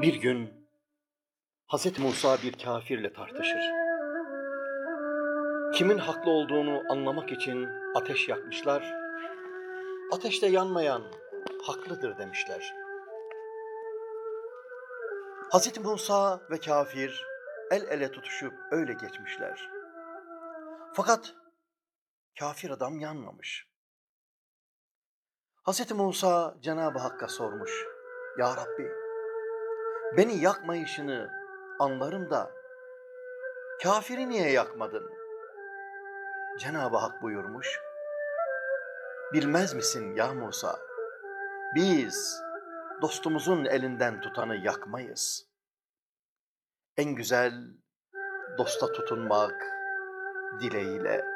Bir gün Hz. Musa bir kafirle tartışır. Kimin haklı olduğunu anlamak için ateş yakmışlar. Ateşte yanmayan haklıdır demişler. Hz. Musa ve kafir el ele tutuşup öyle geçmişler. Fakat kafir adam yanmamış. Hz. Musa Cenab-ı Hakk'a sormuş. Ya Rabbi, beni yakmayışını anlarım da kafiri niye yakmadın? Cenab-ı Hak buyurmuş. Bilmez misin ya Musa? Biz dostumuzun elinden tutanı yakmayız. En güzel dosta tutunmak dileğiyle